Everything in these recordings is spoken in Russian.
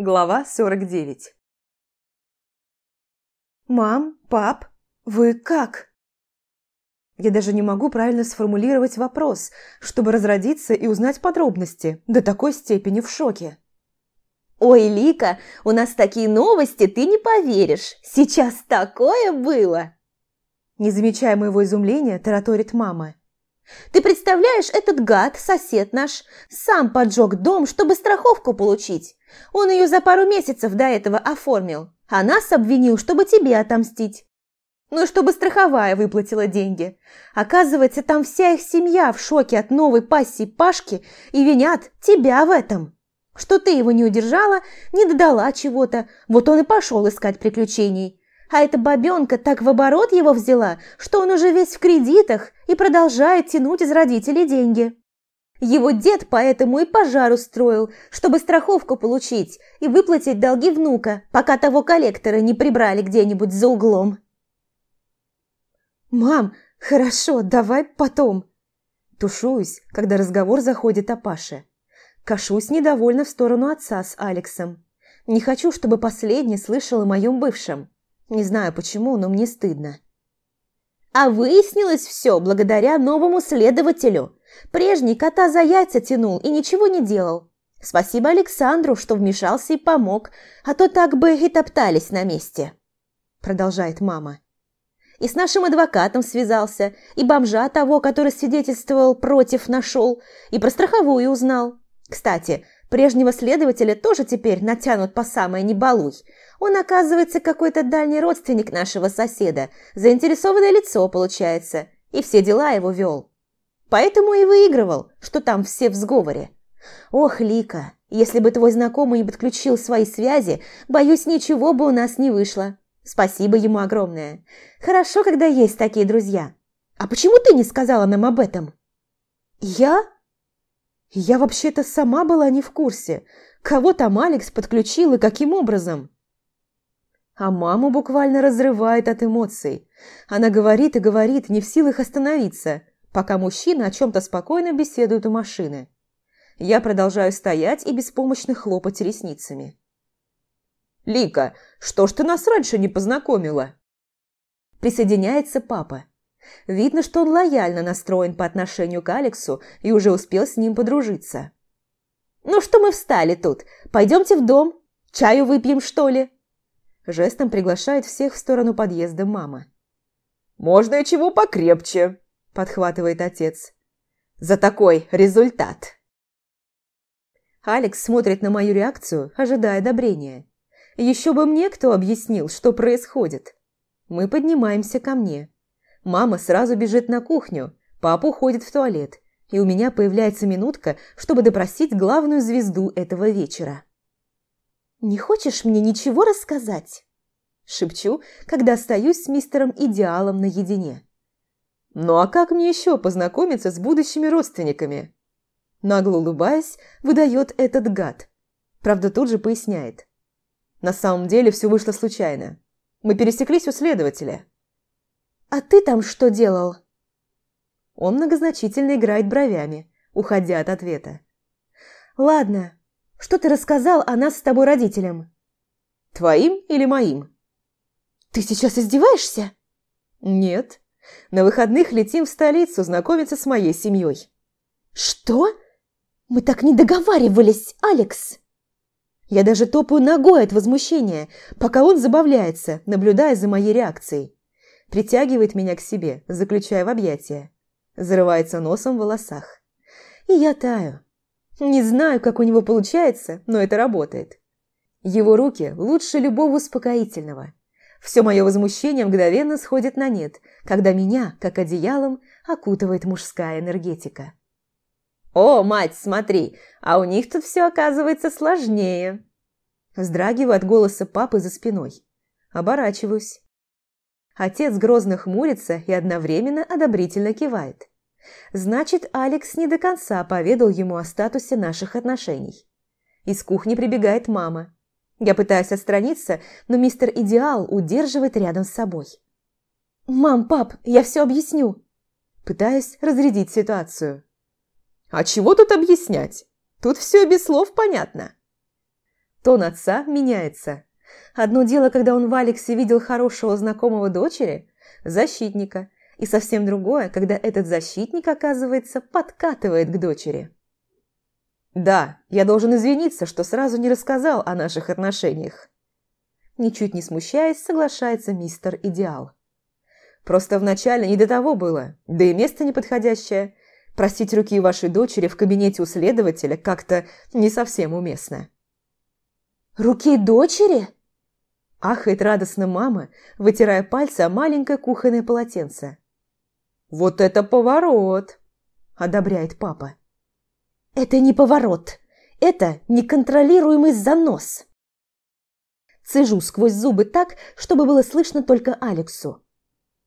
Глава 49 «Мам, пап, вы как?» Я даже не могу правильно сформулировать вопрос, чтобы разродиться и узнать подробности, до такой степени в шоке. «Ой, Лика, у нас такие новости, ты не поверишь! Сейчас такое было!» Не замечая моего изумления, тараторит мама. «Ты представляешь, этот гад, сосед наш, сам поджег дом, чтобы страховку получить. Он ее за пару месяцев до этого оформил, а нас обвинил, чтобы тебе отомстить. Ну и чтобы страховая выплатила деньги. Оказывается, там вся их семья в шоке от новой пассии Пашки и винят тебя в этом. Что ты его не удержала, не додала чего-то, вот он и пошел искать приключений. А эта бабенка так в оборот его взяла, что он уже весь в кредитах и продолжает тянуть из родителей деньги. Его дед поэтому и пожар устроил, чтобы страховку получить и выплатить долги внука, пока того коллектора не прибрали где-нибудь за углом. «Мам, хорошо, давай потом». Тушуюсь, когда разговор заходит о Паше. Кашусь недовольно в сторону отца с Алексом. Не хочу, чтобы последний слышал о моем бывшем. Не знаю почему, но мне стыдно. А выяснилось все благодаря новому следователю. Прежний кота за яйца тянул и ничего не делал. Спасибо Александру, что вмешался и помог, а то так бы и топтались на месте. Продолжает мама. И с нашим адвокатом связался, и бомжа того, который свидетельствовал против, нашел, и про страховую узнал. Кстати, прежнего следователя тоже теперь натянут по самое не балуй. Он, оказывается, какой-то дальний родственник нашего соседа, заинтересованное лицо, получается, и все дела его вел. Поэтому и выигрывал, что там все в сговоре. Ох, Лика, если бы твой знакомый не подключил свои связи, боюсь, ничего бы у нас не вышло. Спасибо ему огромное. Хорошо, когда есть такие друзья. А почему ты не сказала нам об этом? Я? Я вообще-то сама была не в курсе. Кого там Алекс подключил и каким образом? А маму буквально разрывает от эмоций. Она говорит и говорит, не в силах остановиться – пока мужчина о чем-то спокойно беседует у машины. Я продолжаю стоять и беспомощно хлопать ресницами. «Лика, что ж ты нас раньше не познакомила?» Присоединяется папа. Видно, что он лояльно настроен по отношению к Алексу и уже успел с ним подружиться. «Ну что мы встали тут? Пойдемте в дом. Чаю выпьем, что ли?» Жестом приглашает всех в сторону подъезда мама. «Можно и чего покрепче», подхватывает отец. «За такой результат!» Алекс смотрит на мою реакцию, ожидая одобрения. Еще бы мне кто объяснил, что происходит. Мы поднимаемся ко мне. Мама сразу бежит на кухню, папа уходит в туалет, и у меня появляется минутка, чтобы допросить главную звезду этого вечера. «Не хочешь мне ничего рассказать?» Шепчу, когда остаюсь с мистером Идеалом наедине. Ну а как мне еще познакомиться с будущими родственниками? Нагло улыбаясь, выдает этот гад. Правда, тут же поясняет. На самом деле все вышло случайно. Мы пересеклись у следователя. «А ты там что делал?» Он многозначительно играет бровями, уходя от ответа. «Ладно, что ты рассказал о нас с тобой родителям?» «Твоим или моим?» «Ты сейчас издеваешься?» «Нет, на выходных летим в столицу знакомиться с моей семьей». «Что? Мы так не договаривались, Алекс!» Я даже топаю ногой от возмущения, пока он забавляется, наблюдая за моей реакцией. Притягивает меня к себе, заключая в объятия. Зарывается носом в волосах. И я таю. Не знаю, как у него получается, но это работает. Его руки лучше любого успокоительного. Все мое возмущение мгновенно сходит на нет, когда меня, как одеялом, окутывает мужская энергетика. «О, мать, смотри, а у них тут все оказывается сложнее!» Вздрагиваю от голоса папы за спиной. Оборачиваюсь. Отец грозно хмурится и одновременно одобрительно кивает. Значит, Алекс не до конца поведал ему о статусе наших отношений. Из кухни прибегает мама. Я пытаюсь отстраниться, но мистер Идеал удерживает рядом с собой. «Мам, пап, я все объясню!» Пытаюсь разрядить ситуацию. «А чего тут объяснять? Тут все без слов понятно!» Тон отца меняется. Одно дело, когда он в Алексе видел хорошего знакомого дочери, защитника, и совсем другое, когда этот защитник, оказывается, подкатывает к дочери. «Да, я должен извиниться, что сразу не рассказал о наших отношениях». Ничуть не смущаясь, соглашается мистер Идеал. «Просто вначале не до того было, да и место неподходящее. Простить руки вашей дочери в кабинете у следователя как-то не совсем уместно». «Руки дочери?» Ахает радостно мама, вытирая пальцы о маленькое кухонное полотенце. «Вот это поворот!» – одобряет папа. «Это не поворот, это неконтролируемый занос!» Цежу сквозь зубы так, чтобы было слышно только Алексу.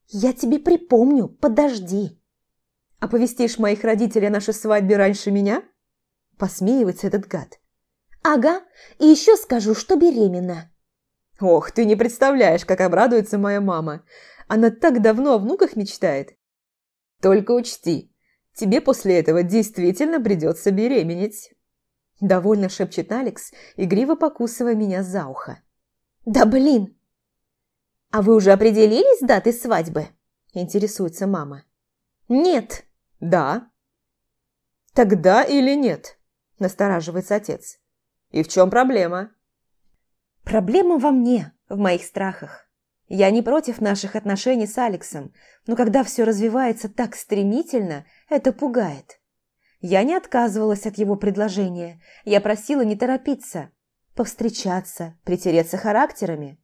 «Я тебе припомню, подожди!» «Оповестишь моих родителей о нашей свадьбе раньше меня?» Посмеивается этот гад. «Ага, и еще скажу, что беременна». «Ох, ты не представляешь, как обрадуется моя мама. Она так давно о внуках мечтает. Только учти, тебе после этого действительно придется беременеть. Довольно шепчет Алекс, игриво покусывая меня за ухо. Да блин! А вы уже определились с датой свадьбы? Интересуется мама. Нет. Да. Тогда или нет? Настораживается отец. И в чем проблема? Проблема во мне, в моих страхах. Я не против наших отношений с Алексом, но когда все развивается так стремительно, это пугает. Я не отказывалась от его предложения. Я просила не торопиться. Повстречаться, притереться характерами.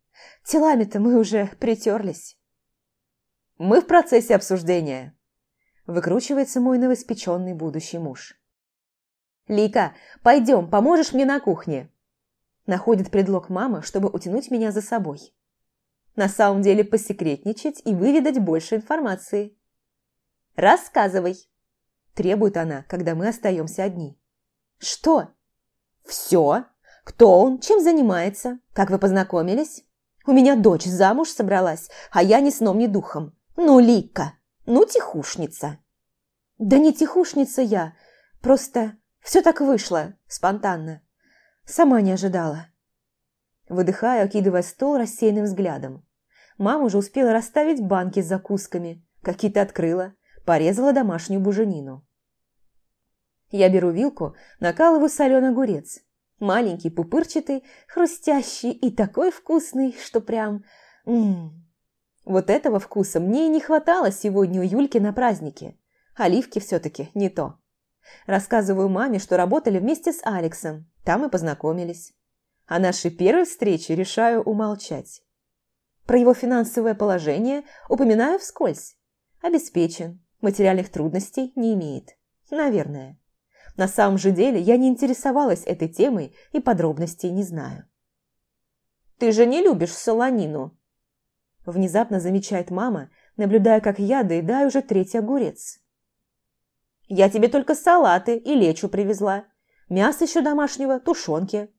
Телами-то мы уже притерлись. Мы в процессе обсуждения. Выкручивается мой новоспеченный будущий муж. «Лика, пойдем, поможешь мне на кухне?» Находит предлог мама, чтобы утянуть меня за собой на самом деле посекретничать и выведать больше информации. «Рассказывай», – требует она, когда мы остаемся одни. «Что?» «Все. Кто он? Чем занимается? Как вы познакомились?» «У меня дочь замуж собралась, а я ни сном, ни духом. Ну, Лика, ну, тихушница». «Да не тихушница я, просто все так вышло, спонтанно. Сама не ожидала». Выдыхаю, окидывая стол рассеянным взглядом. Мама уже успела расставить банки с закусками, какие-то открыла, порезала домашнюю буженину. Я беру вилку, накалываю соленый огурец. Маленький, пупырчатый, хрустящий и такой вкусный, что прям... М -м -м. Вот этого вкуса мне и не хватало сегодня у Юльки на празднике. Оливки все-таки не то. Рассказываю маме, что работали вместе с Алексом, там и познакомились. О нашей первой встрече решаю умолчать. Про его финансовое положение упоминаю вскользь. Обеспечен, материальных трудностей не имеет. Наверное. На самом же деле я не интересовалась этой темой и подробностей не знаю. «Ты же не любишь солонину?» Внезапно замечает мама, наблюдая, как я доедаю уже третий огурец. «Я тебе только салаты и лечу привезла. Мясо еще домашнего, тушенки.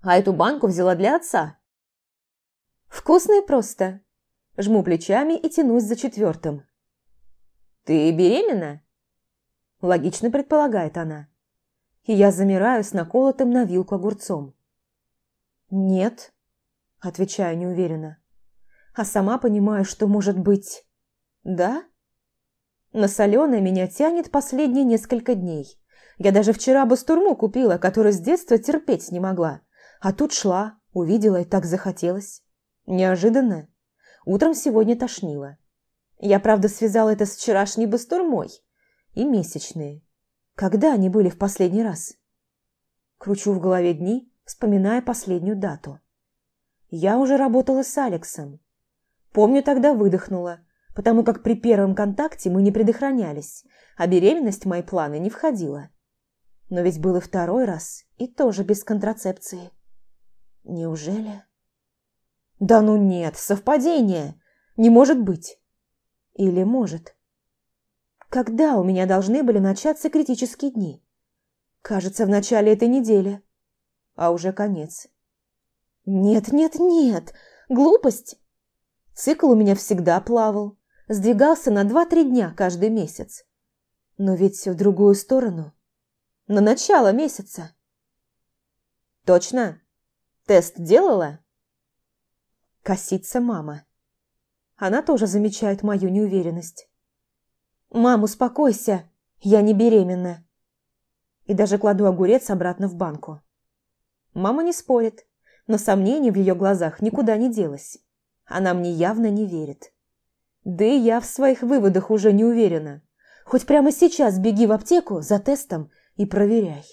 А эту банку взяла для отца. Вкусные просто. Жму плечами и тянусь за четвертым. «Ты беременна?» Логично предполагает она. И я замираю с наколотым на вилку огурцом. «Нет», – отвечаю неуверенно. А сама понимаю, что может быть... «Да?» На соленое меня тянет последние несколько дней. Я даже вчера бастурму купила, которую с детства терпеть не могла. А тут шла, увидела и так захотелось. Неожиданно. Утром сегодня тошнило. Я, правда, связала это с вчерашней бастурмой. И месячные. Когда они были в последний раз? Кручу в голове дни, вспоминая последнюю дату. Я уже работала с Алексом. Помню, тогда выдохнула, потому как при первом контакте мы не предохранялись, а беременность в мои планы не входила. Но ведь был и второй раз, и тоже без контрацепции. Неужели... Да ну нет, совпадение. Не может быть. Или может. Когда у меня должны были начаться критические дни? Кажется, в начале этой недели. А уже конец. Нет, нет, нет. Глупость. Цикл у меня всегда плавал. Сдвигался на два-три дня каждый месяц. Но ведь все в другую сторону. На начало месяца. Точно? Тест делала?» Косится мама. Она тоже замечает мою неуверенность. «Мам, успокойся, я не беременна». И даже кладу огурец обратно в банку. Мама не спорит, но сомнение в ее глазах никуда не делось. Она мне явно не верит. Да и я в своих выводах уже не уверена. Хоть прямо сейчас беги в аптеку за тестом и проверяй.